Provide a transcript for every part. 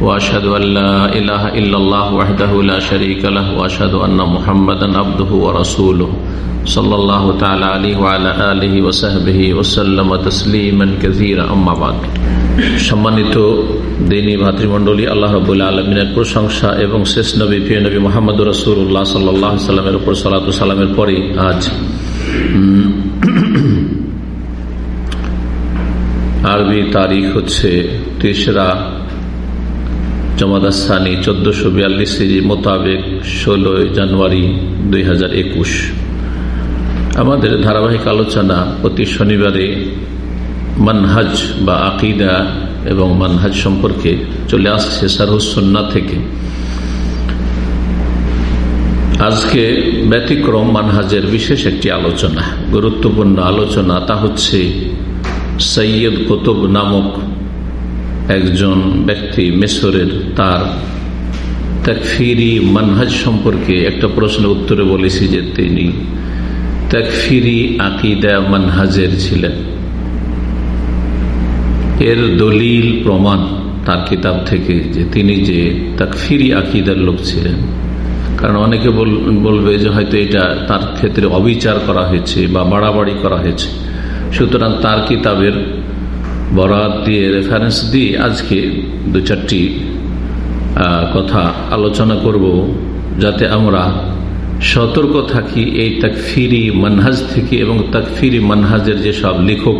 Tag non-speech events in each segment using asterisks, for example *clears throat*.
وأشهد أن لا إله إلا الله وحده لا شريك له وأشهد أن محمدا عبده ورسوله صلى الله تعالى عليه وعلى آله وصحبه وسلم تسليما كثيرا أما بعد সম্মানিত দিনী ভাতৃমণ্ডলী আল্লাহ রবুল্লা আলমিনের প্রশংসা এবং শেষ নবী প্রিয় নবী মোহাম্মদ রসুল্লাহ সাল্লাহ সাল্লামের উপর সালাতু সালামের পরে আজ আরবি তারিখ হচ্ছে তেসরা জমাদাস্তানি চোদ্দশো বিয়াল্লিশ সিজি মোতাবেক ষোলোই জানুয়ারি দুই হাজার একুশ। আমাদের ধারাবাহিক আলোচনা প্রতি শনিবারে মানহাজ বা আকিদা এবং মানহাজ সম্পর্কে চলে আসছে সারহুসন্না থেকে। আজকে ব্যতিক্রম মানহাজের বিশেষ একটি আলোচনা, গুরুত্বপূর্ণ আলোচনা, তা হচ্ছে সৈয়দ কুতুব নামক একজন ব্যক্তি মেসরের তার তাকফিরি মানহাজ সম্পর্কে একটা প্রশ্ন উত্তরে বলেছি যে তিনি তাকফিরি আকিদা মানহাজের ছিলেন। এর দলিল, প্রমাণ তার কিতাব থেকে যে তিনি যে তাকফিরি আকিদার লোক ছিলেন। কারণ অনেকে বলবে যে হয়তো এটা তার ক্ষেত্রে অবিচার করা হয়েছে বা বাড়াবাড়ি করা হয়েছে। সুতরাং তার কিতাবের বরাত দিয়ে রেফারেন্স দিয়ে আজকে দু চারটি কথা আলোচনা করব যাতে আমরা সতর্ক থাকি এই তাকফিরি মানহাজ থেকে এবং তাকফিরি মানহাজের যেসব লেখক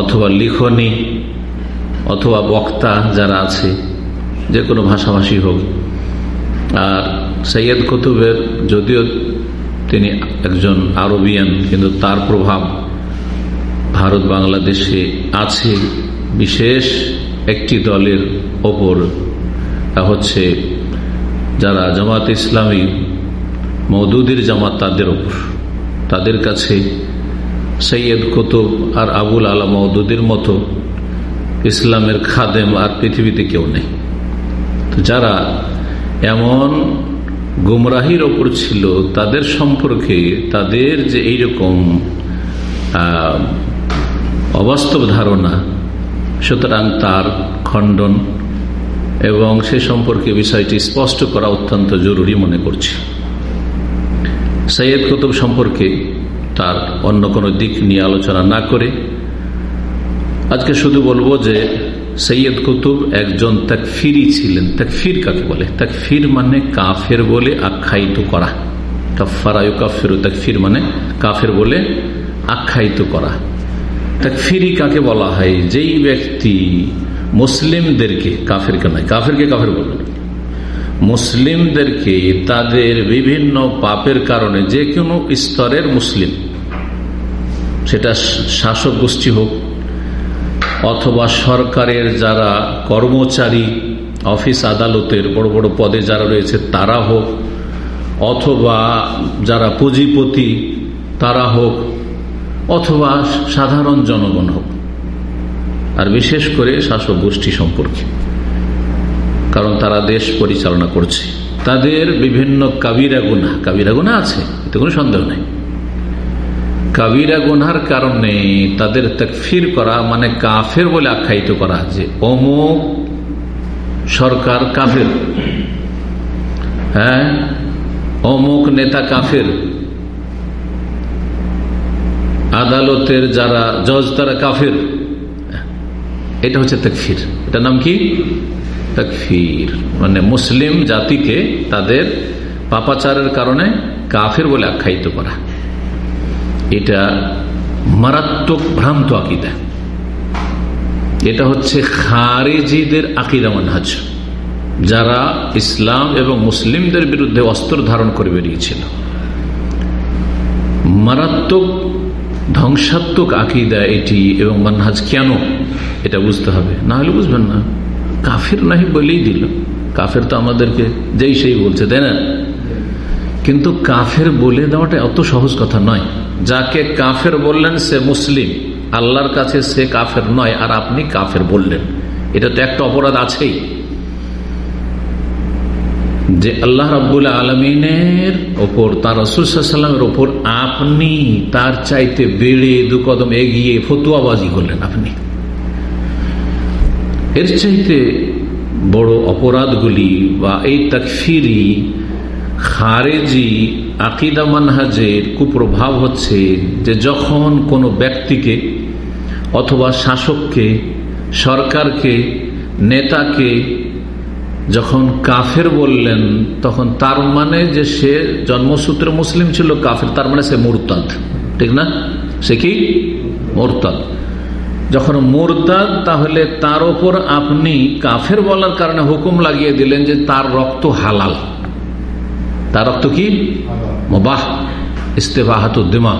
অথবা লিখনি অথবা বক্তা যারা আছে, যে কোনো ভাষাভাষী হোক। আর সৈয়দ কুতুবের, যদিও তিনি একজন আরবিয়ান, কিন্তু তার প্রভাব ভারত বাংলাদেশে আছে বিশেষ একটি দলের ওপর। হচ্ছে যারা জামাত ইসলামী মৌদুদির জামাত তাদের ওপর। তাদের কাছে সৈয়দ কুতুব আর আবুল আলা মৌদুদির মতো ইসলামের খাদেম আর পৃথিবীতে কেউ নেই। তো যারা এমন গুমরাহির ওপর ছিল, তাদের সম্পর্কে তাদের যে এইরকম অবাস্তব ধারণা। সুতরাং তার খণ্ডন এবং সে সম্পর্কে বিষয়টি স্পষ্ট করা অত্যন্ত জরুরি মনে করছি। সৈয়দ কুতুব সম্পর্কে তার অন্য কোনো দিক নিয়ে আলোচনা না করে আজকে শুধু বলব যে সৈয়দ কুতুব একজন তাকফিরি ছিলেন। তাকফির কাকে বলে? তাকফির মানে কাফের বলে আখ্যায়িত করা। কাফারায়ু কাফের তাকফির মানে কাফের বলে আখ্যায়িত করা। তাকফিরি কাকে বলা হয়? যেই ব্যক্তি মুসলিমদেরকে, কাফেরকে নয়, কাফেরকে কাফের বলবেন মুসলিমদেরকে তাদের বিভিন্ন পাপের কারণে যে কোনো স্তরের মুসলিম, সেটা শাসক গোষ্ঠী হোক, অথবা সরকারের যারা কর্মচারী, অফিস আদালতের বড় বড় পদে যারা রয়েছে, তারা হোক, অথবা যারা পুঁজিপতি, তারা হোক অথবা সাধারণ জনগণ হোক। আর বিশেষ করে শাসক গোষ্ঠী সম্পর্কে। কারণ তারা দেশ পরিচালনা করছে। তাদের বিভিন্ন কাবিরা গুনা কাবিরা গুনা আছে, এতে কোনো সন্দেহ নেই। কাবিরা গুনার কারণে তাদের তকফির করা মানে কাফের বলে আখ্যায়িত করা যে অমুক সরকার কাফের। হ্যাঁ? অমুক নেতা কাফের। আদালতের যারা জজ, তারা কাফের। এটা হচ্ছে তকফির। এটার নাম কি? তকফির। মানে মুসলিম জাতিকে তাদের পাপাচারের কারণে কাফের বলে আখ্যায়িত করা। এটা মারাত্মক ভ্রান্ত আকিদা। এটা হচ্ছে খারেজিদের আকিদা মানহাজ, যারা ইসলাম এবং মুসলিমদের বিরুদ্ধে অস্ত্র ধারণ করে বেরিয়েছিল। মারাত্মক ধ্বংসাত্মক আকিদা এটি এবং মানহাজ কেন এটা বুঝতে হবে? না হলে বুঝবেন না। কাফের নাহি বলেই দিল। কাফের তো আমাদেরকে যেই সেই বলছে, তাই না? কিন্তু কাফের বলে দেওয়াটা অত সহজ কথা নয়। যাকে কাফের বললেন সে মুসলিম, আল্লাহর কাছে সে কাফের নয়, আর আপনি কাফের বললেন। এটা তো একটা অপরাধ আছেই। যে আল্লাহ রাবুল আলমিনের ওপর, তার রসুলামের ওপর আপনি তার চাইতে বেড়ে দু কদম এগিয়ে ফতুয়াবাজি করলেন আপনি। এর চাইতে বড় অপরাধগুলি বা এই তাকফিরি, খারেজি, আকিদা মানহাজের কুপ্রভাব হচ্ছে যে যখন কোনো ব্যক্তিকে অথবা শাসককে, সরকারকে, নেতাকে যখন কাফের বললেন, তখন তার মানে যে সে জন্মসূত্রে মুসলিম ছিল কাফের, তার মানে সে মোরতাদ। ঠিক না? সে কি? মোরতাদ। যখন মোরতাদ, তাহলে তার ওপর আপনি কাফের বলার কারণে হুকুম লাগিয়ে দিলেন যে তার রক্ত হালাল। তার রক্ত কি? বাহ ইস্তেফাহাত উদ্দিমা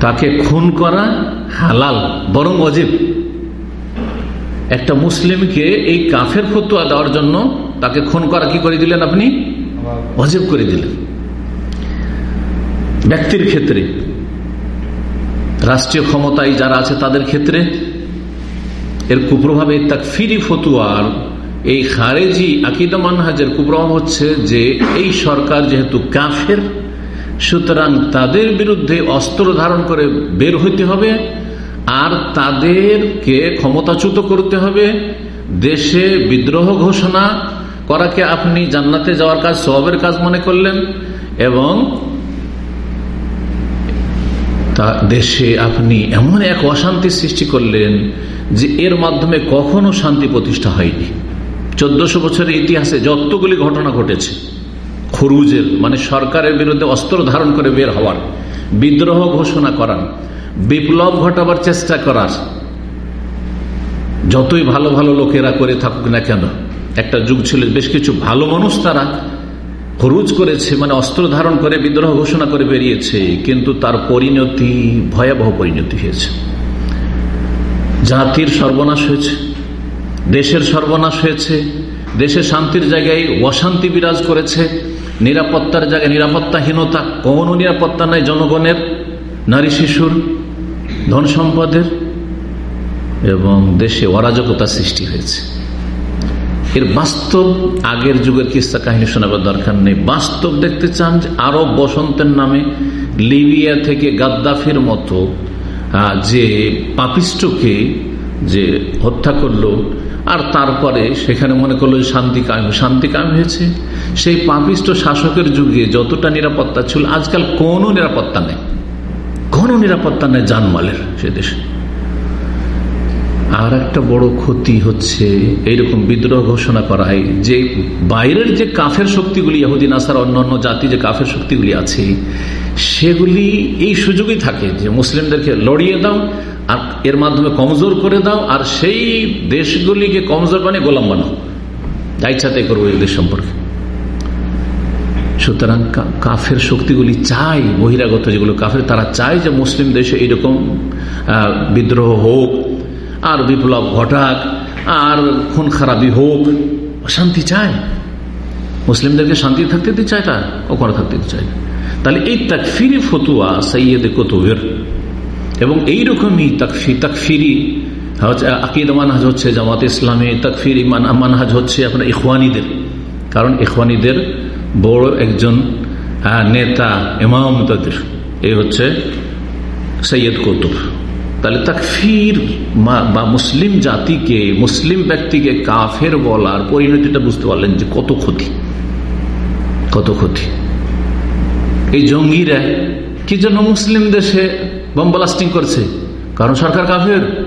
তাকে খুন করা হালাল, বরং অজীব। একটা মুসলিমকে এই কাফের ফতুয়া দেওয়ার জন্য তাকে খুন করা কি করে দিলেন আপনি? অজীব করে দিলেন। ব্যক্তির ক্ষেত্রে, রাষ্ট্রীয় ক্ষমতায় যারা আছে তাদের ক্ষেত্রে এর কুপ্রভাবে ফিরি ফতুয়ার এই খারেজি আকিদা মানহাজের কুপ্রভাব হচ্ছে যে এই সরকার যেহেতু কাফের, সুতরাং তাদের বিরুদ্ধে অস্ত্র ধারণ করে বের হইতে হবে আর তাদেরকে ক্ষমতাচ্যুত করতে হবে। দেশে বিদ্রোহ ঘোষণা করাকে আপনি জান্নাতে যাওয়ার কাজ সবের কাজ মনে করলেন এবং তা দেশে আপনি এমন এক অশান্তি সৃষ্টি করলেন যে এর মাধ্যমে কখনো শান্তি প্রতিষ্ঠা হয়নি। চোদ্দশো বছরের ইতিহাসে যতগুলি ঘটনা ঘটেছে, খরুজের মানে সরকারের বিরুদ্ধে অস্ত্র ধারণ করে বের হওয়ার, বিদ্রোহ ঘোষণা করার বিপ্লব ঘটাবার চেষ্টা করার। যতই ভালো ভালো লোকেরা করে থাকুক না কেন, একটা যুগ ছিল, বেশ কিছু ভালো মানুষ তারা খরুজ করেছে মানে অস্ত্র ধারণ করে, বিদ্রোহ ঘোষণা করে বেরিয়েছে, কিন্তু তার পরিণতি ভয়াবহ পরিণতি হয়েছে। জাতির সর্বনাশ হয়েছে, দেশের সর্বনাশ হয়েছে, দেশে শান্তির জায়গায় অশান্তি বিরাজ করেছে, নিরাপত্তার জায়গায় নিরাপত্তাহীনতা, কোনো নিরাপত্তা নাই জনগণের, নারী শিশুর। ধন সম্পদের এবং দেশে অরাজকতা সৃষ্টি হয়েছে। এর বাস্তব আগের যুগের কিস্তা কাহিনী শোনাবার দরকার নেই। বাস্তব দেখতে চান যে আরব বসন্তের নামে লিবিয়া থেকে গাদ্দাফির মতো যে পাপিষ্টকে যে হত্যা করল, আর তারপরে সেখানে মনে করল শান্তি কায়েম শান্তি কায়েম হয়েছে। সেই পাপিষ্ট শাসকের যুগে যতটা নিরাপত্তা ছিল, আজকাল কোনো নিরাপত্তা নেই। কোনো নিরাপত্তা নেই জানমালের সে দেশে। আর একটা বড় ক্ষতি হচ্ছে, এইরকম বিদ্রোহ ঘোষণা করা হয়, যে বাইরের যে কাফের শক্তিগুলি ইহুদিন আসার অন্যান্য জাতি যে কাফের শক্তিগুলি আছে, সেগুলি এই সুযোগই থাকে যে মুসলিমদেরকে লড়িয়ে দাও, আর এর মাধ্যমে কমজোর করে দাও, আর সেই দেশগুলিকে কমজোর বানিয়ে গোলাম বানাও। যা ইচ্ছা তাই করব এই দেশ সম্পর্কে। সুতরাং কাফের শক্তিগুলি চাই, বহিরাগত যেগুলো কাফের, তারা চায় যে মুসলিম দেশে এইরকম বিদ্রোহ হোক, আর বিপ্লব ঘটাক, আর খুন খারাপি হোক। শান্তি চায় মুসলিমদেরকে শান্তি থাকতে দিতে চায় তা কখনো থাকতে দিতে চায় না। তাহলে এই তাকফিরি ফতুয়া সৈয়দে কতুবের, এবং এইরকমই তাকফি, তাকফিরি আকিদ মানহাজ হচ্ছে জামাত ইসলামী, তাকফিরি মানহাজ হচ্ছে আপনার ইখওয়ানিদের। কারণ ইখওয়ানিদের বড় একজন নেতা, ইমাম তাদের এই হচ্ছে সৈয়দ কৌতুব। তাহলে তাকফির বা মুসলিম জাতিকে, মুসলিম ব্যক্তিকে কাফের বলার পরিণতিটা বুঝতে পারলেন যে কত ক্ষতি। কত ক্ষতি। এই জঙ্গিরা কি জন্য মুসলিম দেশে বম ব্লাস্টিং করছে? কারণ সরকার কাফের।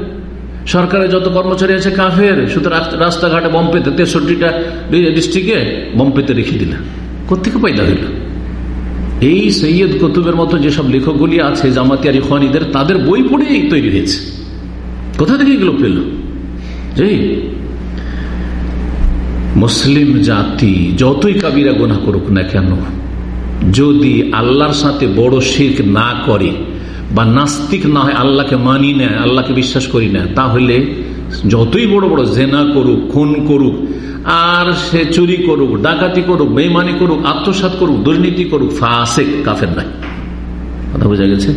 সরকারের যত কর্মচারী আছে কাফের। সুতরাং রাস্তাঘাটে বম পেতে তেষট্টিটা ডিস্ট্রিক্টে বম পেতে রেখে দিলেন কোথেকে পয়দা হইল? এই সৈয়দ কুতুবের মতো যেসব লেখকগুলি আছে জামাতিয়ার ইফানিদের তাদের বই পড়েই তৈরি হয়েছে। কোথা থেকে এগুলো পেল? মুসলিম জাতি যতই কাবিরা গোনা করুক না কেন, যদি আল্লাহর সাথে বড় শিখ না করে বা নাস্তিক না হয়, আল্লাহকে মানি না আল্লাহকে বিশ্বাস করি না, তাহলে যতই বড় বড় জেনা করুক, খুন করুক আর সে চুরি করুক, ডাকাতি করুক বেমানি করুক আত্মসাত করুক, দুর্নীতি করুক, ফাসেক, কাফের নাই কথা বোঝা গেছে?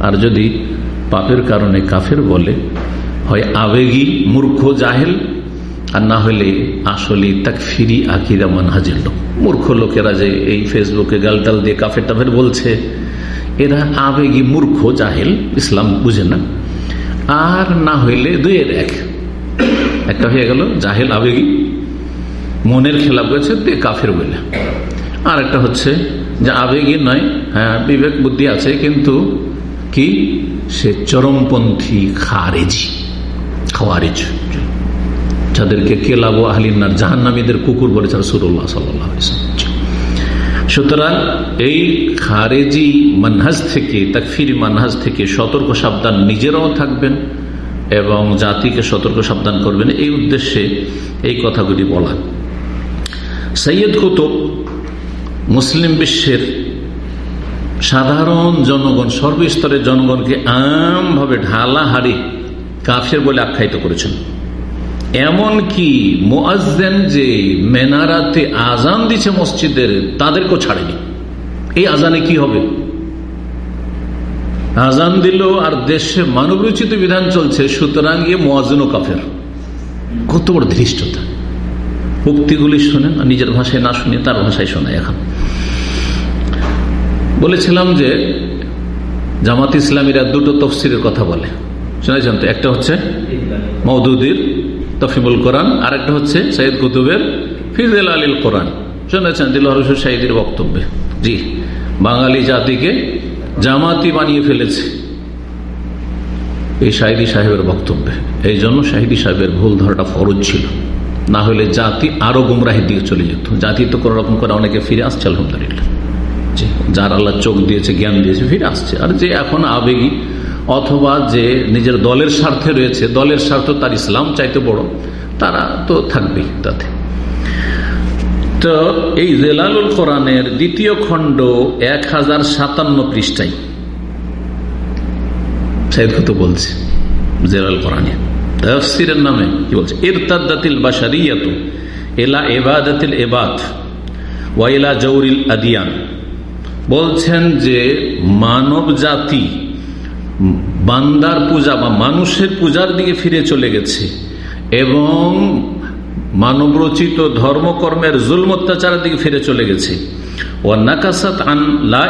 আর যদি পাপের কারণে কাফের বলে, হয় আবেগী, মূর্খ, জাহেল, আর না হলে আসলে তাক ফিরি আকিদা, মানহাজের লোক। মূর্খ লোকেরা যে এই ফেসবুকে গালটাল দিয়ে কাফের টাফের বলছে, এরা আবেগী, মূর্খ, জাহেল, ইসলাম বুঝে না। আর না হইলে দুইয়ের এক। একটা হয়ে গেল, জাহেল, আবেগী মনের খেলাপ করেছে দিয়ে কাফের বলে। আর একটা হচ্ছে যে আবেগী নয় হ্যাঁ বিবেক বুদ্ধি আছে, কিন্তু কি? সে চরমপন্থী খারেজি, খাওয়ারেজ। যাদেরকে কেলাব আহলিনার জাহান্নামীদের কুকুর বলেছেন সুরুল্লাহ সাল্লাহ সুতরাং এই খারেজি মানহাজ থেকে, তাকফির মানহাজ থেকে সতর্ক সাবধান নিজেরাও থাকবেন এবং জাতিকে সতর্ক সাবধান করবেন। এই উদ্দেশ্যে এই কথাগুলি বলা সৈয়দ কুতুব, মুসলিম বিশ্বের সাধারণ জনগণ, সর্বস্তরের জনগণকে আমভাবে ঢালা হারি কাফের বলে আখ্যায়িত করেছেন। এমন কি মোয়াজেন যে মেনারাতে আজান দিচ্ছে মসজিদের, তাদেরকেও ছাড়েনি। এই আজানে কি হবে? আজান দিল আর দেশে মানবরচিত বিধান চলছে, সুতরাং গিয়ে মোয়াজেনও কাফের। কত বড় ধৃষ্টতা। উক্তিগুলি শোনেন নিজের ভাষায় না শুনে তার ভাষায় শোনায় এখন। বলেছিলাম যে জামাত ইসলামীরা দুটো তফসিরের কথা বলে। শুনেছেন তো? একটা হচ্ছে মৌদুদির তফিমুল কোরআন আর একটা হচ্ছে সৈয়দ কুতুবের ফিজেল আলীল কোরআন। শুনেছেন? দিল হরসুর শাহিদের বক্তব্যে। জি। বাঙালি জাতিকে জামাতি বানিয়ে ফেলেছে এই শাহিদি সাহেবের বক্তব্যে। এই জন্য শাহিদি সাহেবের ভুল ধরাটা ফরজ ছিল। না হলে জাতি আরও গুমরাহির দিকে চলে যেত। জাতি তো কোন রকম করে অনেকে ফিরে আসছে, আলহামদুলিল্লাহ। যার আল্লাহ চোখ দিয়েছে, জ্ঞান দিয়েছে, ফিরে আসছে। আর যে এখন আবেগী, অথবা যে নিজের দলের স্বার্থে রয়েছে, দলের স্বার্থ তার ইসলাম চাইতে বড়, তারা তো থাকবেই তাতে। তো এই জেলালুল কোরআনের দ্বিতীয় খণ্ড এক হাজার সাতান্ন পৃষ্ঠায় বলছে জেলাল কোরআনে। তফসিরের নামে কি বলছে? ইরতাদ্দাতিল বাসারিয়াত এলা এবাদাতিল এবাদ ওয়াইলা জৌরিল আদিয়ান। বলছেন যে মানব জাতি বান্দার পূজা বা মানুষের পূজার দিকে ফিরে চলে গেছে এবং মানবরচিত ধর্মকর্মের জুল অত্যাচারের দিকে ফিরে চলে গেছে। ও নাকাসাত আন লাহ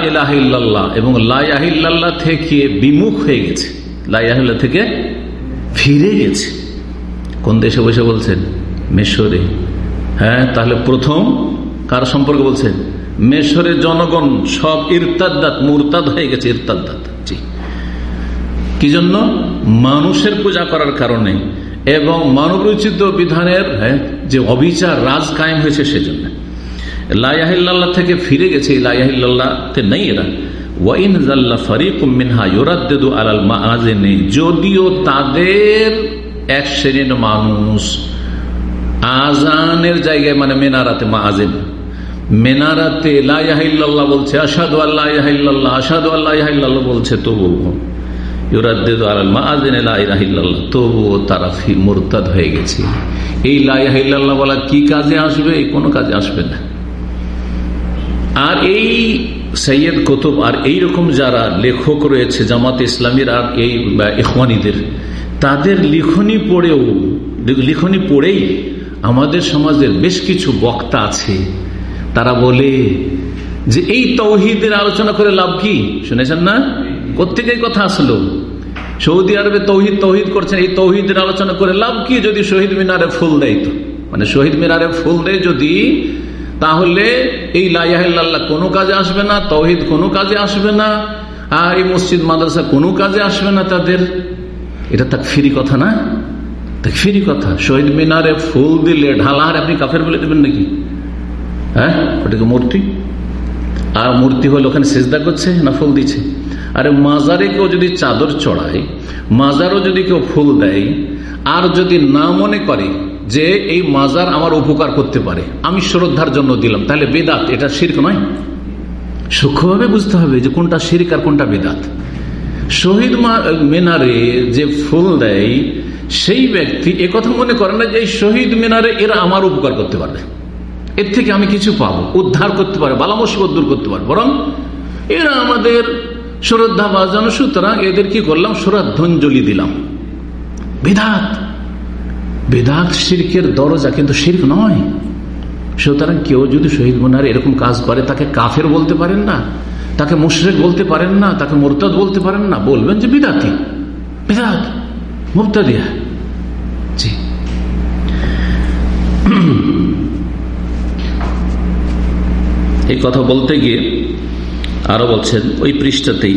এবং লাহিল্লাহ থেকে বিমুখ হয়ে গেছে। লাহিল্লা থেকে ফিরে গেছে। কোন দেশে বসে বলছেন? মেশরে। হ্যাঁ তাহলে প্রথম কার সম্পর্কে বলছেন? মেশরের জনগণ সব ইরতাদ্দাত মুরতাদ হয়ে গেছে ইরতাদ্দাত। জি। কি জন্য? মানুষের পূজা করার কারণে এবং মানবরচিত বিধানের হ্যাঁ, যে অবিচার রাজ কায়েম হয়েছে সেজন্য। লাইয়াহিল্লাহ থেকে ফিরে গেছে লাইয়াহিল্লাহতে নেই এরা। ওয়াইন জাল্লা মিনহা যদিও তাদের এক শ্রেণির মানুষ আজানের জায়গায় মানে মেনারাতে মা আজেন মেনারাতে লাইয়াহিল্লাহ বলছে আসাদু আল্লাহ আসাদু আল্লাহ বলছে তবু তবুও তারা হয়ে গেছে। এই কি কাজে আসবে? কোনো কাজে আসবে না। আর এই সৈয়দ কুতুব, আর এই রকম যারা লেখক রয়েছে, জামাত ইসলামীর আর এই ইখওয়ানিদের, তাদের লিখনি পড়েও, লিখনি পড়েই আমাদের সমাজের বেশ কিছু বক্তা আছে। তারা বলে যে, এই তৌহিদের আলোচনা করে লাভ কি? শুনেছেন না? কোথেকে কথা আসলো? সৌদি আরবে তৌহিদ তৌহিদ করছেন, এই তৌহিদের আলোচনা করে লাভ কি যদি শহীদ মিনারে ফুল দেয় তো? মানে শহীদ মিনারে ফুল দেয় যদি তাহলে এই লাইয়াহিল্লাহ কোনো কাজে আসবে না তহিদ কোনো কাজে আসবে না, আর এই মসজিদ, মাদ্রাসা কোনো কাজে আসবে না তাদের। এটা তাক ফিরি কথা না? তাক ফিরি কথা। শহীদ মিনারে ফুল দিলে ঢালাহার আপনি কাফের বলে দেবেন নাকি? হ্যাঁ? ওটাকে মূর্তি? আর মূর্তি হলে ওখানে সেজদা করছে না ফুল দিচ্ছে? আরে মাজারে কেউ যদি চাদর চড়ায়, মাজারও যদি কেউ ফুল দেয়, আর যদি না মনে করে যে এই মাজার আমার উপকার করতে পারে। আমি শ্রদ্ধার জন্য দিলাম। তাহলে বেদাত, এটা শির্ক নয়? সূক্ষ্মভাবে বুঝতে হবে যে কোনটা শির্ক আর কোনটা বেদাত। শহীদ মিনারে যে ফুল দেয়, সেই ব্যক্তি কথা মনে করে না যে এই শহীদ মিনারে এরা আমার উপকার করতে পারবে। এর থেকে আমি কিছু পাবো, উদ্ধার করতে পারে বালামসিবত দূর করতে পারে বরং এরা আমাদের শ্রদ্ধা বাজানো সুতরাং এদের কি করলাম? শ্রদ্ধাঞ্জলি দিলাম। বিধাত বেদাত শির্কের দরজা কিন্তু শির্ক নয়। সুতরাং কেউ যদি শহীদ মনার এরকম কাজ করে, তাকে কাফের বলতে পারেন না, তাকে মুশরেক বলতে পারেন না, তাকে মোরতাদ বলতে পারেন না, বলবেন যে বিদাতি। বিদাত মুক্তাদিয়া জি। এই কথা বলতে গিয়ে আরও বলছেন, ওই পৃষ্ঠাতেই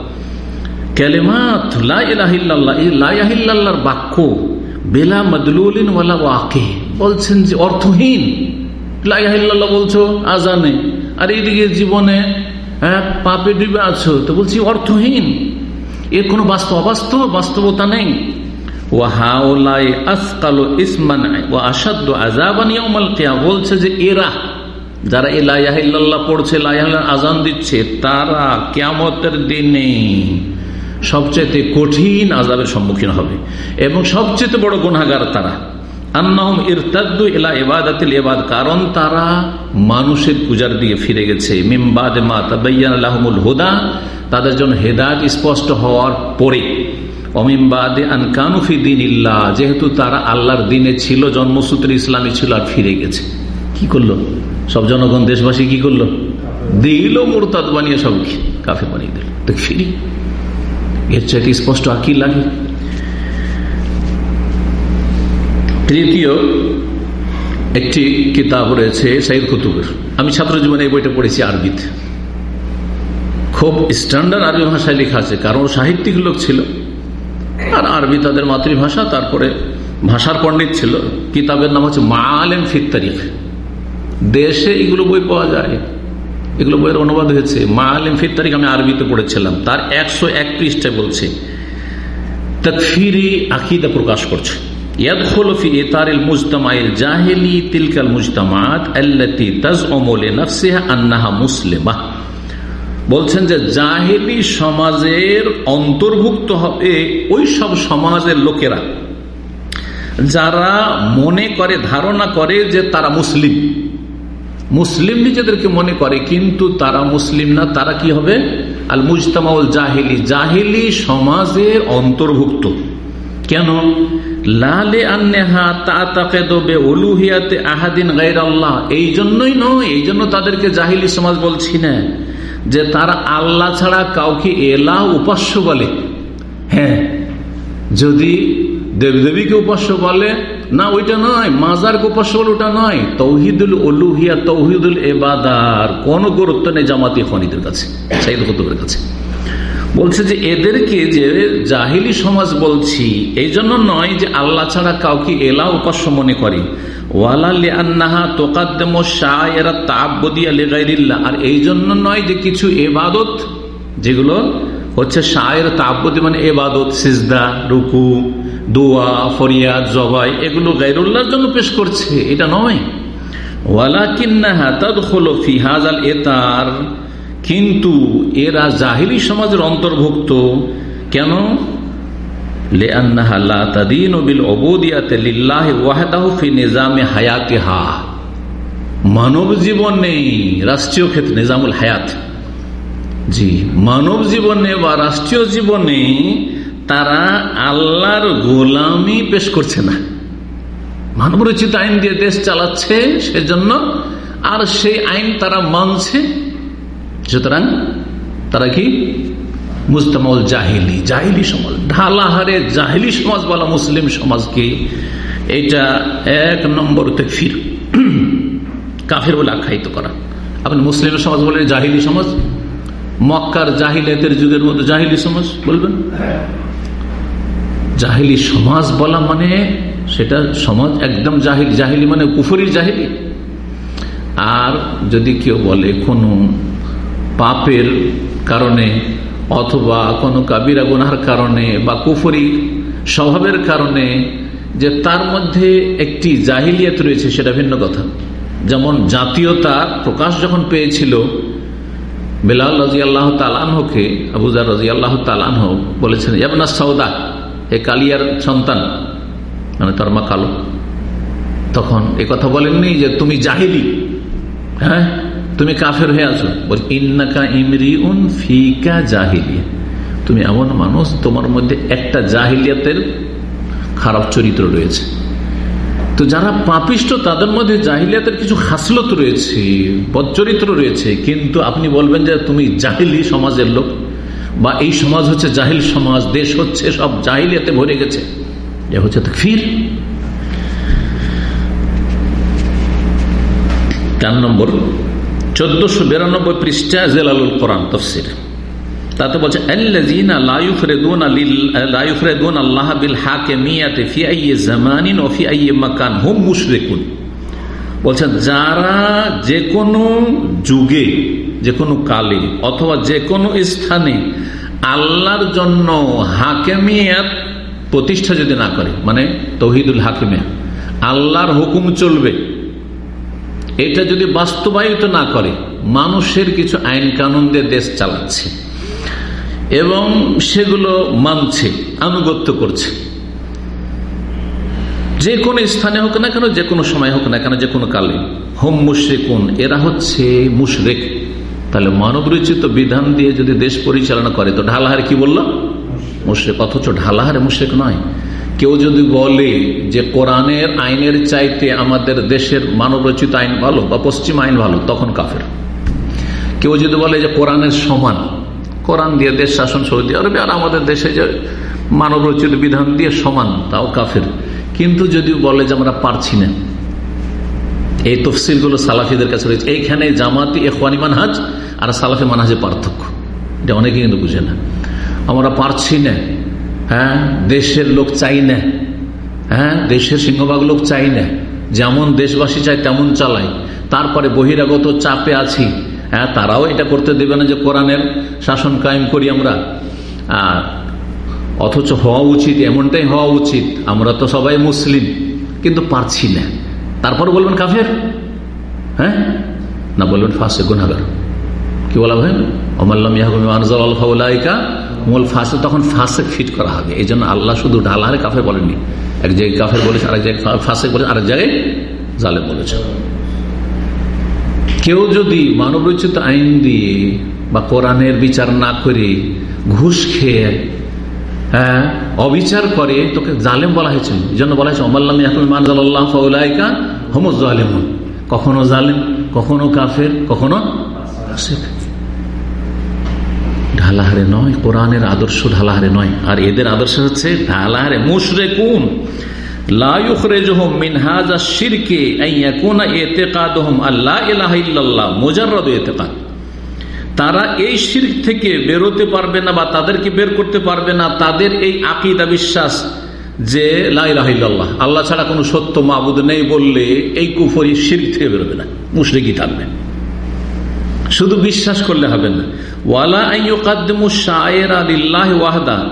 ক্যালেমাত বাক্য, বেলা মদলুলিন বলছেন যে অর্থহীন। বলছো, আজানে। আর এইদিকে জীবনে হ্যাঁ পাপে ডুবে আছো, তো বলছি অর্থহীন। এর কোনো বাস্তব অবাস্তব, বাস্তবতা নেই। বলছে যে এরা, যারা এলাইল্লাহ পড়ছে আজান দিচ্ছে, তারা কেমতের দিনে সবচেয়ে কঠিন আজাবের সম্মুখীন হবে এবং সবচেয়ে বড় গুণাগার তারা। আন্নাহম ইরতাদ্দু এলা এবাদাতিল এবাদ কারণ তারা মানুষের পূজার দিকে ফিরে গেছে। মিমবাদ মা আল্লাহমুল হুদা, তাদের জন্য হেদায়ত স্পষ্ট হওয়ার পরে। অমিমবাদে আন কানুফি দিন ইল্লাহ যেহেতু তারা আল্লাহর দিনে ছিল, জন্মসূত্রে ইসলামী ছিল আর ফিরে গেছে। কি করল? সব জনগণ, দেশবাসী কি করল? দিল মোরতাদ বানিয়ে সব কাফে বানিয়ে দিল। তো ফিরি এর চাইতে স্পষ্ট আর কি লাগে। তৃতীয়, একটি কিতাব রয়েছে সাইদ কুতুবের। আমি ছাত্র জীবনে এই বইটা পড়েছি আরবিতে। খুব স্ট্যান্ডার্ড আরবি ভাষায় লেখা আছে, কারণ সাহিত্যিক লোক ছিল। আর আরবি তাদের মাতৃভাষা, তারপরে ভাষার পণ্ডিত ছিল। কিতাবের নাম হচ্ছে মা আলেম তারিখ। দেশে এগুলো বই পাওয়া যায়। এগুলো বইয়ের অনুবাদ হয়েছে। মা আলিম ফির তারিখ আমি আরবিতে পড়েছিলাম। তার একশো এক পৃষ্ঠায় বলছে, তকফিরি আকিদা প্রকাশ করছে। বলছেন যে জাহেলি সমাজের অন্তর্ভুক্ত হবে ওই সব সমাজের লোকেরা, যারা মনে করে, ধারণা করে যে তারা মুসলিম। মুসলিম নিজেদেরকে মনে করে, কিন্তু তারা মুসলিম না, তারা কি হবে? আল মুজতামাউল জাহিলি। জাহিলি সমাজের অন্তর্ভুক্ত। কেন? লালে আন্নেহা তা তাকে দবে অলুহিয়াতে আহাদিন গাইর আল্লাহ এই জন্যই নয়, এই জন্য তাদেরকে জাহিলি সমাজ বলছি না, যে তারা আল্লাহ ছাড়া কাউকে এলাহ উপাস্য বলে। হ্যাঁ যদি দেবদেবীকে উপাস্য বলে না, ওইটা নয় মাজার উপাস্য বলে ওটা নয় তৌহিদুল অলুহিয়া তৌহিদুল এবাদার কোন গুরুত্ব নেই জামাতি খনিদের কাছে সাইদ কুতুবের কাছে। বলছে যে, এদেরকে যে জাহিলি সমাজ বলছি এই জন্য নয় যে আল্লাহ ছাড়া কাউকে এলা উপাস্য মনে করে। আর এই জন্য নয় যে কিছু এবাদত যেগুলো হচ্ছে শায়ের তাব্বতি মানে এবাদত, সিজদা, রুকু, দোয়া, ফরিয়াদ, জবাই, এগুলো গাইরুল্লাহর জন্য পেশ করছে, এটা নয়। এতার কিন্তু এরা জাহিলি সমাজের অন্তর্ভুক্ত, কেন? মানব জীবনে রাষ্ট্রীয় ক্ষেত্রে নিজামুল হায়াত। জি। মানব জীবনে বা রাষ্ট্রীয় জীবনে তারা আল্লাহর গোলামি পেশ করছে না। মানব রচিত আইন দিয়ে দেশ চালাচ্ছে সেজন্য আর সেই আইন তারা মানছে। সুতরাং তারা কি? মুস্তামল জাহিলি জাহিলি সমাজ, ঢালাহারে জাহিলি সমাজ বলা মুসলিম সমাজকে এটা এক নম্বর ফির *clears throat* কাফের বলে আখ্যায়িত করা। আপনি মুসলিম সমাজ বলেন জাহিলি সমাজ? মক্কার জাহিলিয়াতের যুগের মধ্যে জাহিলি সমাজ, বলবেন? জাহিলি সমাজ বলা মানে সেটা সমাজ একদম জাহিল, জাহিলি মানে কুফরির জাহিলি। আর যদি কেউ বলে কোনো পাপের কারণে অথবা কোনো কাবিরা গুনার কারণে বা কুফরি স্বভাবের কারণে যে তার মধ্যে একটি জাহিলিয়াত রয়েছে, সেটা ভিন্ন কথা। যেমন জাতীয়তা প্রকাশ যখন পেয়েছিল বেলাল রাজি আল্লাহ তালানহকে আবুজার রাজি আল্লাহ তালানহ বলেছেন, ইয়াবনা সৌদা এ কালিয়ার সন্তান। মানে তার মা কালো। তখন এ কথা বলেননি যে, তুমি জাহিলি। হ্যাঁ তুমি কাফের হয়ে আছো। ইন্নাকা ইমরি উন ফিকা জাহিলিয়া তুমি এমন মানুষ, তোমার মধ্যে একটা জাহিলিয়াতের খারাপ চরিত্র রয়েছে। তো যারা পাপিষ্ট, তাদের মধ্যে জাহিলিয়াতের কিছু হাসলত রয়েছে, বদচরিত্র রয়েছে। কিন্তু আপনি বলবেন যে তুমি জাহিলি সমাজের লোক, বা এই সমাজ হচ্ছে জাহিল সমাজ, দেশ হচ্ছে সব জাহিলিয়াতে ভরে গেছে। এ হচ্ছে ফির চার নম্বর, চোদ্দশো বিরানব্বই পৃষ্ঠা জেলালুল কোরআন তফসির। তাতে বলছে বিল ফিআইয়ে জামানিন ও বলছেন যারা যে কোনো যুগে যে কোনো কালে অথবা যে কোনো স্থানে আল্লাহর জন্য হাকেমিয়াত প্রতিষ্ঠা যদি না করে মানে তহিদুল হাকিমিয়া, আল্লাহর হুকুম চলবে, এটা যদি বাস্তবায়িত না করে, মানুষের কিছু আইন কানুন দিয়ে দেশ চালাচ্ছে। এবং সেগুলো মানছে, আনুগত্য করছে। যে কোনো স্থানে হোক না কেন, যে কোনো সময় হোক না কেন, যে কোনো কালে। হোম মুশ্রেকুন, এরা হচ্ছে মুশরেক। তাহলে মানব রচিত বিধান দিয়ে যদি দেশ পরিচালনা করে, তো ঢালাহার কি বলল? মুশরেক। অথচ ঢালাহার মুশ্রেক নয়। কেউ যদি বলে যে কোরআনের আইনের চাইতে আমাদের দেশের মানবরচিত আইন ভালো বা পশ্চিম আইন ভালো, তখন কাফের। কেউ যদি বলে যে কোরআনের সমান কোরআন দিয়ে দেশ শাসন সৌদি আরবে আর আমাদের দেশে যে মানব রচিত বিধান দিয়ে সমান, তাও কাফের। কিন্তু যদি বলে যে আমরা পারছি না, এই তফসিলগুলো সালাফিদের কাছে রয়েছে। এইখানে জামাতি এখওয়ানি মানহাজ আর সালাফি মানহাজের পার্থক্য। এটা অনেকে কিন্তু বুঝে না। আমরা পারছি না। হ্যাঁ দেশের লোক চাই না। হ্যাঁ দেশের সিংহভাগ লোক চাই না। যেমন দেশবাসী চাই তেমন চালাই তারপরে বহিরাগত চাপে আছি। হ্যাঁ তারাও এটা করতে দেবে না যে কোরআনের শাসন কায়েম করি আমরা। অথচ হওয়া উচিত, এমনটাই হওয়া উচিত। আমরা তো সবাই মুসলিম, কিন্তু পারছি না। তারপর বলবেন কাফের? হ্যাঁ? না বলবেন ফাঁসে গুনাগার কি বলা ভাই অমাল্লাম ইয়াহমিকা মূল ফাঁসে তখন ফাঁসে ফিট করা হবে। এই জন্য আল্লাহ শুধু ঢালাহারে কাফের বলেননি। এক জায়গায় কাফের বলেছে, আরেক জায়গায় ফাঁসে বলেছে, আরেক জায়গায় জালে বলেছে। কেউ যদি মানব রচিত আইন দিয়ে বা কোরআনের বিচার না করে ঘুষ খেয়ে হ্যাঁ অবিচার করে, তোকে জালেম বলা হয়েছে। এই জন্য বলা হয়েছে, অমাল্লাম মানজাল্লাহ হমজ জালেমন। কখনো জালেম, কখনো কাফের, কখনো ঢালাহারে নয়, কোরআনের আদর্শ ঢালাহারে নয়। আর এদের আদর্শ হচ্ছে ঢালাহারে মুশরে কোন তারা এই শির্ক থেকে বেরোতে পারবে না বা তাদেরকে বের করতে পারবে না, তাদের এই আকিদা বিশ্বাস যে লাইলাহিল্লাহ আল্লাহ ছাড়া কোনো সত্য মাবুদ নেই বললে এই কুফরি শির্ক থেকে বেরোবে না, মুশরিকই থাকবে শুধু বিশ্বাস করলে হবে না।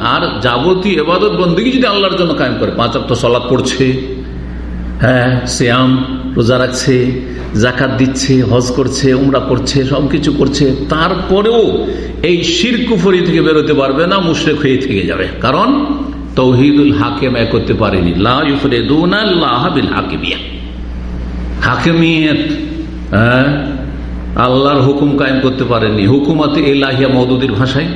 আর যাবতীয় এবাদত বন্দী যদি আল্লাহর জন্য কায়েম করে, পাঁচ অক্ট সলাদ পড়ছে হ্যাঁ শ্যাম রোজা রাখছে জাকাত দিচ্ছে, হজ করছে, উমরা করছে, সবকিছু করছে, তারপরেও এই শিরকুফরি থেকে বেরোতে পারবে না, মুশরেক হয়ে থেকে যাবে। কারণ তৌহিদুল হাকেম এক করতে পারেনি। হাকিমিয়া। হাকিমিয়ত হ্যাঁ আল্লাহর হুকুম কায়েম করতে পারেনি হুকুমাতে এলাহিয়া মৌদুদির ভাষায়।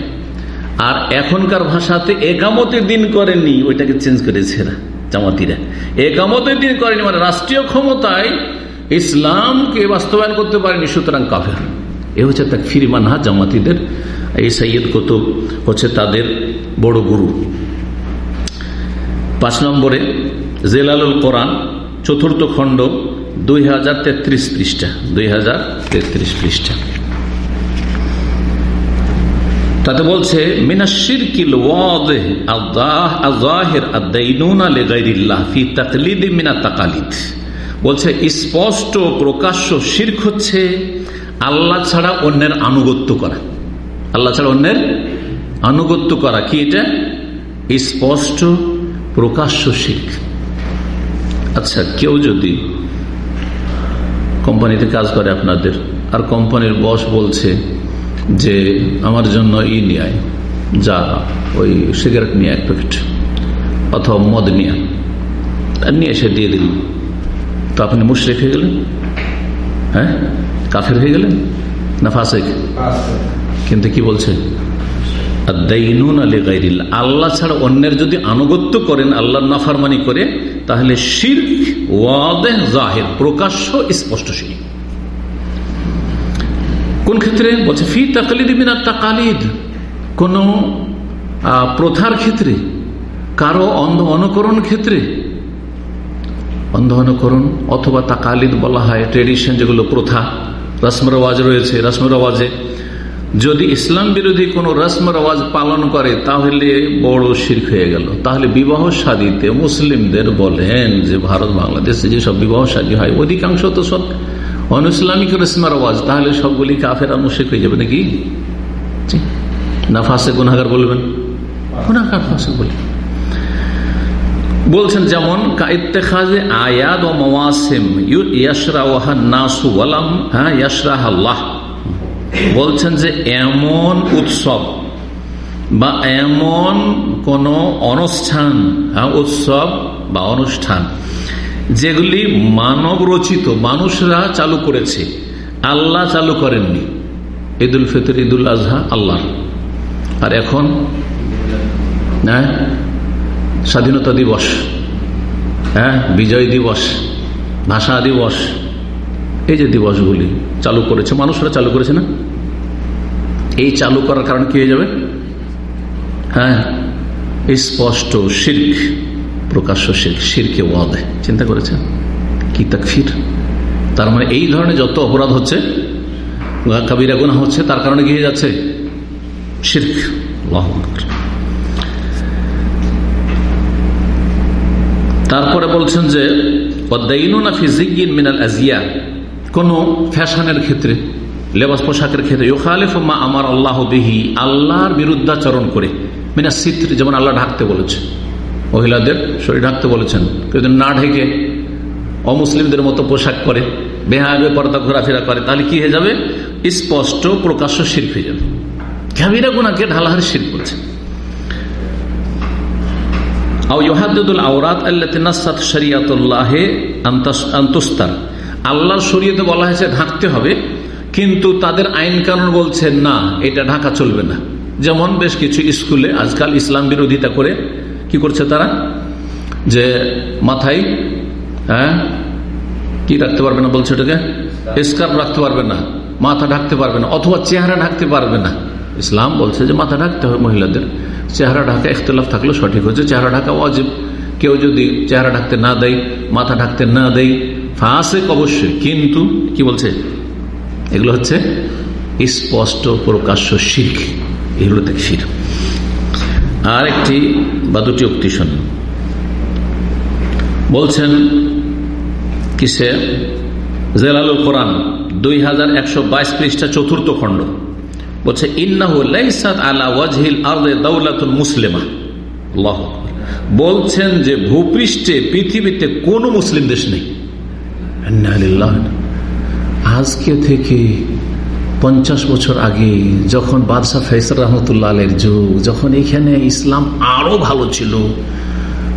আর এখনকার ভাষাতে একামতের দিন করেনি ওইটাকে চেঞ্জ করেছে এরা, জামাতিরা। একামতের দিন করেনি মানে রাষ্ট্রীয় ক্ষমতায় ইসলামকে বাস্তবায়ন করতে পারেনি সুতরাং কাফের। এ হচ্ছে তা ফিরিমানহা জামাতিদের, এই সৈয়দ কুতুব হচ্ছে তাদের বড় গুরু। পাঁচ নম্বরে জেলালুল কোরআন, চতুর্থ খণ্ড দুই হাজার তেত্রিশ পৃষ্ঠা, দুই হাজার তেত্রিশ পৃষ্ঠা। তাতে বলছে মিনাশির কিল মিনা তাকালিদ বলছে, স্পষ্ট প্রকাশ্য শির্ক হচ্ছে আল্লাহ ছাড়া অন্যের আনুগত্য করা। আল্লাহ ছাড়া অন্যের আনুগত্য করা কি এটা? স্পষ্ট প্রকাশ্য শির্ক। আচ্ছা কেউ যদি কোম্পানিতে কাজ করে আপনাদের। আর কোম্পানির বস বলছে যে, আমার জন্য ই নিয়ে যা ওই সিগারেট নিয়ে এক প্যাকেট, অথবা মদ নিয়ে আর নিয়ে এসে দিয়ে দিল। তো আপনি মুশরেক হয়ে গেলেন? হ্যাঁ? কাফের হয়ে গেলেন? না ফাঁসেক? কিন্তু কি বলছে? আল্লাহ ছাড়া অন্যের যদি আনুগত্য করেন আল্লাহ নাফারমানি করে তাহলে শির্ক ওয়াদেহ জাহের, প্রকাশ্য, স্পষ্ট শির কোন ক্ষেত্রে? বলছে, ফি তাকালিদ বিনা তাকালিদ। কোন প্রথার ক্ষেত্রে, কারও অন্ধ অনুকরণ ক্ষেত্রে, অন্ধ অনুকরণ অথবা তাকালিদ বলা হয়, ট্রেডিশন যেগুলো প্রথা রসম রওয়াজ রয়েছে রসম রওয়াজে যদি ইসলাম বিরোধী কোন রসম রওয়াজ পালন করে, তাহলে বড় শির্ক হয়ে গেল। তাহলে বিবাহ সাদীতে মুসলিমদের বলেন যে ভারত, বাংলাদেশে যেসব বিবাহ সাদী হয়, অধিকাংশ তো সব অন ইসলামিক রসম রওয়াজ, তাহলে সবগুলি কাফের মুশেক হয়ে যাবে নাকি? না ফাঁসে গুনাগার বলবেন? গুনাগার ফাঁসে বলবেন। বলছেন যেমন আয়াদ ও মওয়াসিম ইয়াসরা নাসু ওয়ালাম হ্যাঁ ইয়াসরাহ আল্লাহ। বলছেন যে এমন উৎসব বা এমন কোন অনুষ্ঠান হ্যাঁ উৎসব বা অনুষ্ঠান যেগুলি মানব রচিত, মানুষরা চালু করেছে। আল্লাহ চালু করেননি। ঈদুল ফিতর, ঈদুল আজহা, আল্লাহ। আর এখন হ্যাঁ স্বাধীনতা দিবস হ্যাঁ বিজয় দিবস, ভাষা দিবস এই যে দিবসগুলি চালু করেছে, মানুষরা চালু করেছে না? এই চালু করার কারণ কি হয়ে যাবে? হ্যাঁ স্পষ্ট শির্ক, প্রকাশ্য শির্ক, শিরকে ওয়াদে। চিন্তা করেছেন? কি তাকফির? তার মানে এই ধরনের যত অপরাধ হচ্ছে কাবিরা গুণা হচ্ছে, তার কারণে হয়ে যাচ্ছে? শির্ক। তারপরে বলছেন যে আজিয়া কোন ফ্যাশনের ক্ষেত্রে, লেবাস পোশাকের ক্ষেত্রে, ইউখালিফ মা আমার আল্লাহ বিহি, আল্লাহর বিরুদ্ধাচরণ করে, মিনা সিত্র, যেমন আল্লাহ ঢাকতে বলেছে, মহিলাদের শরীর ঢাকতে বলেছেন, কেউ না ঢেকে অমুসলিমদের মতো পোশাক করে বেহাবে পর্দা ঘোরাফেরা করে, তাহলে কি হয়ে যাবে? স্পষ্ট প্রকাশ্য শিল্প হয়ে যাবে। ক্যাবিরা গুনাকে ঢালাহার শিল্প করছে আল্লাহর শরীয়তে বলা হয়েছে ঢাকতে হবে, কিন্তু তাদের আইন কানুন বলছে, না, এটা ঢাকা চলবে না। যেমন বেশ কিছু স্কুলে আজকাল ইসলাম বিরোধিতা করে, কি করছে তারা? যে মাথায় হ্যাঁ কি রাখতে পারবে না বলছে এটাকে স্কার্ফ রাখতে পারবে না, মাথা ঢাকতে পারবে না, অথবা চেহারা ঢাকতে পারবে না। ইসলাম বলছে যে মাথা ঢাকতে হবে মহিলাদের। চেহারা ঢাকা, ইখতলাফ থাকলে সঠিক হচ্ছে চেহারা ঢাকা অজীব কেউ যদি চেহারা ঢাকতে না দেয়, মাথা ঢাকতে না দেয় ফাঁসেক অবশ্যই, কিন্তু কি বলছে? এগুলো হচ্ছে স্পষ্ট প্রকাশ্য শিখ, এগুলো থেকে শির আর একটি বা দুটি উক্তি শোন বলছেন কিসে? জেলালুল কোরআন, দুই হাজার একশো বাইশ পৃষ্ঠা চতুর্থ খণ্ড। বলছে মুসলিমা। বলছেন যে ভূপৃষ্ঠে, পৃথিবীতে কোন মুসলিম দেশ নেই। আজকে থেকে পঞ্চাশ বছর আগে যখন বাদশাহ ফৈসর রহমতুল্লাহ যুগ, যখন এখানে ইসলাম আরও ভালো ছিল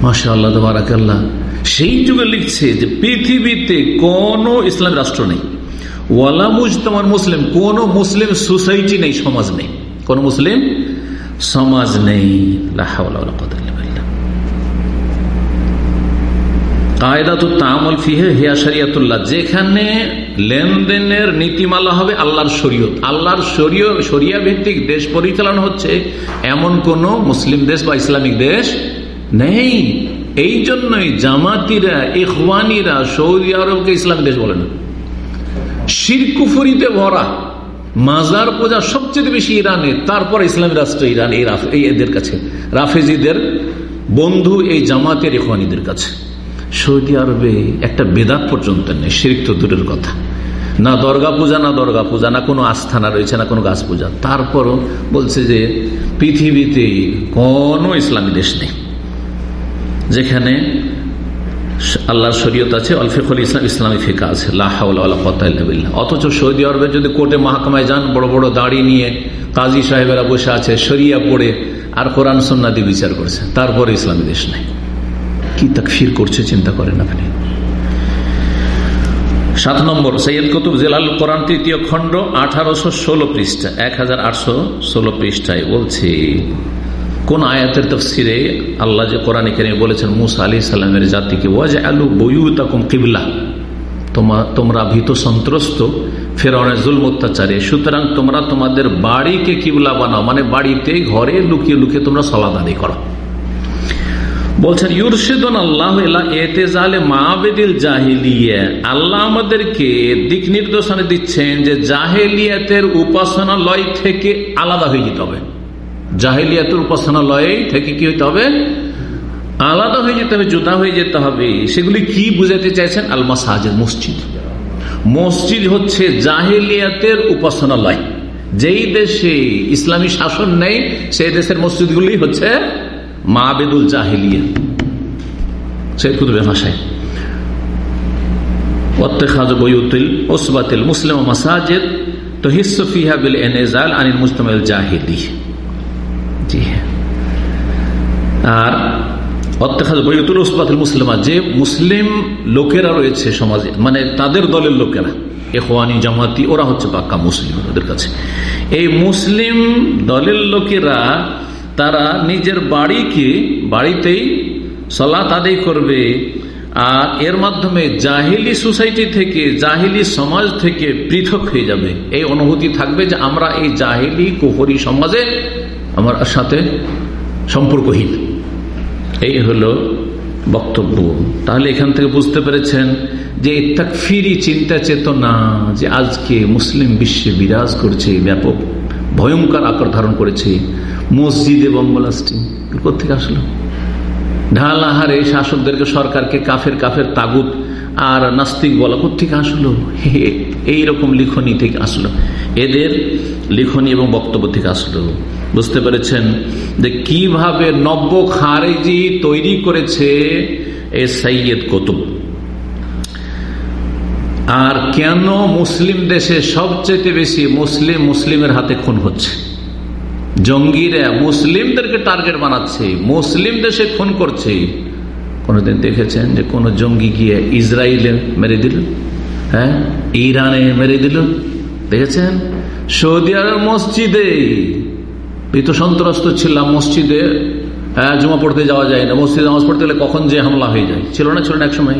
মাসা আল্লাহ বারাকাল্লাহ সেই যুগে লিখছে যে পৃথিবীতে কোন ইসলাম রাষ্ট্র নেই। ওয়ালা মুজতমান মুসলিম, কোন মুসলিম সোসাইটি নেই, সমাজ নেই। কোন মুসলিম সমাজ নেই। যেখানে লেনদেনের নীতিমালা হবে আল্লাহর শরীয়ত। আল্লাহর শরীয় শরিয়া ভিত্তিক দেশ পরিচালনা হচ্ছে এমন কোন মুসলিম দেশ বা ইসলামিক দেশ নেই। এই জন্যই জামাতিরা, ইখওয়ানিরা সৌদি আরবকে ইসলাম দেশ বলে না। শিরকুফরিতে ভরা মাজার পূজা সবচেয়ে বেশি ইরানে তারপর ইসলামী রাষ্ট্র ইরান এই এদের কাছে। রাফেজিদের বন্ধু এই জামাতের ইখওয়ানিদের কাছে। সৌদি আরবে একটা বেদাত পর্যন্ত নেই, শিরিক তো দূরের কথা। না দর্গা পূজা, না দর্গা পূজা, না কোনো আস্থানা রয়েছে, না কোনো গাছ পূজা। তারপরও বলছে যে পৃথিবীতে কোনো ইসলামী দেশ নেই, যেখানে আল্লাহর শরীয়ত আছে আলফিকুল ইসলাম, ইসলামী ফিকা আছে লাহাউল্লাহ অথচ সৌদি আরবে যদি কোর্টে মাহকামায় যান, বড় বড় দাড়ি নিয়ে কাজী সাহেবেরা বসে আছে, শরিয়া পড়ে, আর কোরআন সন্ন্যাদি বিচার করছে, তারপরে ইসলামী দেশ নাই। কি তাকফির করছে চিন্তা করেন আপনি? সাত নম্বর, সৈয়দ কুতুব জেলাল কোরআন তৃতীয় খণ্ড, আঠারোশো ষোলো পৃষ্ঠা, এক হাজার আটশো ষোলো পৃষ্ঠায় বলছে, কোন আয়াতের তফসিরে আল্লাহ যে কোরআন এখানে বলেছেন, মুসা আলি সাল্লামের জাতিকে ওয়াজ আলু বইউ তকম কিবলা তোমরা ভীত সন্ত্রস্ত, ফেরাউনের জুল অত্যাচারে, সুতরাং তোমরা তোমাদের বাড়িকে কিবলা বানাও মানে বাড়িতে, ঘরে লুকিয়ে লুকিয়ে তোমরা সলাদ আদায় করো। বলছেন, ইউরশেদন আল্লাহ এতে এতেজালে মাহবেদিল জাহিলিয়া। আল্লাহ আমাদেরকে দিক নির্দেশনা দিচ্ছেন যে জাহেলিয়াতের উপাসনালয় থেকে আলাদা হয়ে যেতে হবে। জাহেলিয়াতের উপাসনালয় থেকে কি হইতে হবে? আলাদা হয়ে যেতে হবে, জুদা হয়ে যেতে হবে। সেগুলি কি বুঝাতে চাইছেন? আল মাসাজেদ মসজিদ। মসজিদ হচ্ছে জাহেলিয়াতের উপাসনালয়। যেই দেশে ইসলামী শাসন নেই, সেই দেশের মসজিদগুলি হচ্ছে মাবেদুল জাহেলিয়া, সৈয়দ কুতুবের ভাষায় মুসলিম আর মুসলিমা, যে মুসলিম লোকেরা রয়েছে সমাজে মানে তাদের দলের লোকেরা এখওয়ানি জামাতি, ওরা হচ্ছে পাক্কা মুসলিম ওদের কাছে। এই মুসলিম দলের লোকেরা তারা নিজের বাড়িকে, বাড়িতেই সলাত আদায় করবে। আর এর মাধ্যমে জাহিলি সোসাইটি থেকে, জাহিলি সমাজ থেকে পৃথক হয়ে যাবে। এই অনুভূতি থাকবে যে আমরা এই জাহিলি কুহরি সমাজে আমার সাথে সম্পর্কহীন। এই হলো বক্তব্য। তাহলে এখান থেকে বুঝতে পেরেছেন যে তাকফিরি চিন্তা চেতনা যে আজকে মুসলিম বিশ্বে বিরাজ করছে, ব্যাপক ভয়ঙ্কর আকার ধারণ করেছে মসজিদে বম্বলাস্টিং কোথেকে আসলো? ঢাল আহারে শাসকদেরকে সরকারকে কাফের কাফের তাগুত আর নাস্তিক বলা কোথেকে আসলো? এইরকম লিখনি থেকে আসলো। এদের লিখনি এবং বক্তব্য থেকে আসলো। বুঝতে পেরেছেন? যে কীভাবে নব্য খারেজি তৈরি করেছে এ সৈয়দ কতুব। আর কেন মুসলিম দেশে সবচেয়ে বেশি মুসলিম, মুসলিমের হাতে খুন হচ্ছে? জঙ্গিরা মুসলিমদেরকে টার্গেট বানাচ্ছে মুসলিম দেশে খুন করছে। কোনদিন দেখেছেন যে কোন জঙ্গি গিয়ে ইসরায়েলে মেরে দিল? হ্যাঁ? ইরানে মেরে দিল? দেখেছেন? সৌদি আরব মসজিদে তো সন্ত্রস্ত ছিলাম মসজিদে হ্যাঁ জমা পড়তে যাওয়া যায় না। মসজিদে নামাজ পড়তে গেলে কখন যে হামলা হয়ে যায়? ছিল না ছিল না এক সময়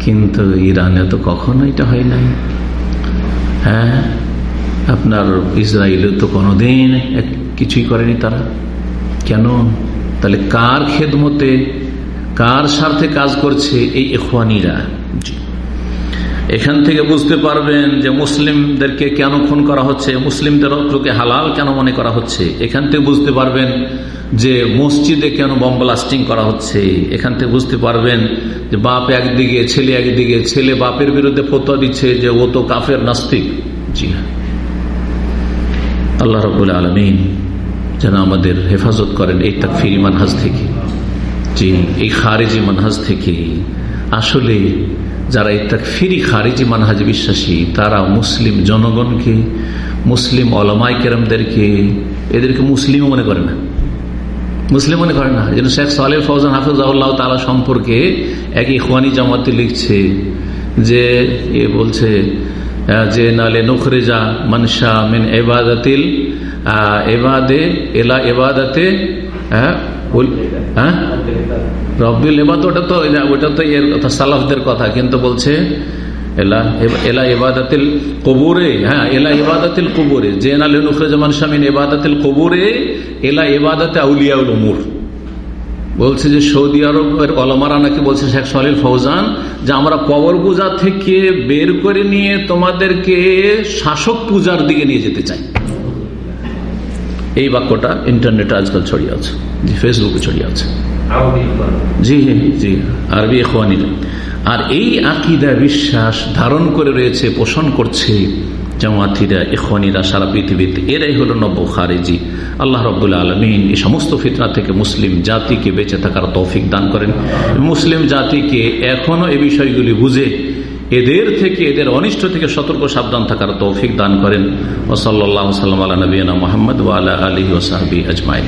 কিন্তু ইরানে তো কখনো এটা হয় নাই। হ্যাঁ? আপনার ইসরায়েলে তো কোনোদিন কিছুই করেনি তারা। কেন? তাহলে কার খেদমতে, কার স্বার্থে কাজ করছে এই এখওয়ানিরা এখান থেকে বুঝতে পারবেন যে মুসলিমদেরকে কেন খুন করা হচ্ছে, মুসলিমদের রক্তকে হালাল কেন মনে করা হচ্ছে। এখান থেকে বুঝতে পারবেন যে মসজিদে কেন বম ব্লাস্টিং করা হচ্ছে। এখান থেকে বুঝতে পারবেন যে বাপ একদিকে, ছেলে একদিকে, ছেলে বাপের বিরুদ্ধে ফতোয়া দিচ্ছে যে ও তো কাফের নাস্তিক। জি হ্যাঁ। আল্লাহ রবুল্লা আলমিন যেন আমাদের হেফাজত করেন এই তাকফিরি মানহাজ থেকে জি এই খারেজি মানহাজ থেকে। আসলে যারা এই তাকফিরি খারেজি মানহাজে বিশ্বাসী, তারা মুসলিম জনগণকে, মুসলিম অলমাই কেরামদেরকে, এদেরকে মুসলিমও মনে করে না। মুসলিম মনে করে না। যেন শেখ সালে ফৌজান হাফিজাউল্লাহ তালা সম্পর্কে এক ইখওয়ানি জামাতে লিখছে যে, এ বলছে যে নালে যা মনসা মিন এবাদাতিল এবাদে এলা এবাদাতে হ্যাঁ রব্বিল এবাদ ওটা তো ওটা তো এর কথা, সালাফদের কথা, কিন্তু বলছে এলা এলা এবাদাতিল কবুরে হ্যাঁ এলা এবাদাতিল কবুরে, যে নালে নুখরেজামান শামিন এবাদাতিল কবুরে এলা এবাদাতে আউলিয়াউল উমুর। বলছে যে সৌদি আরবের অলমারা নাকি বলছে শেখ সলিল ফৌজান যে আমরা কবর পূজা থেকে বের করে নিয়ে তোমাদেরকে শাসক পূজার দিকে নিয়ে যেতে চাই। এই বাক্যটা ইন্টারনেটে আজকাল ছড়িয়ে আছে জি ফেসবুকে ছড়িয়ে আছে। জি জি আরবি এখওয়ানিরা আর এই আকিদা বিশ্বাস ধারণ করে রয়েছে পোষণ করছে জামাতিরা এখনিরা সারা পৃথিবীতে এরাই হলো নব্য খারেজি। আল্লাহ রবুল্লা আলমিন এই সমস্ত ফিতনা থেকে মুসলিম জাতিকে বেঁচে থাকার তৌফিক দান করেন। মুসলিম জাতিকে এখনও এ বিষয়গুলি বুঝে এদের থেকে, এদের অনিষ্ট থেকে সতর্ক, সাবধান থাকার তৌফিক দান করেন। ওসল্লাহ সাল্লাম আল্লাহ নবীনা মোহাম্মদ ওয়ালা আলী ওসাহাবি আজমাই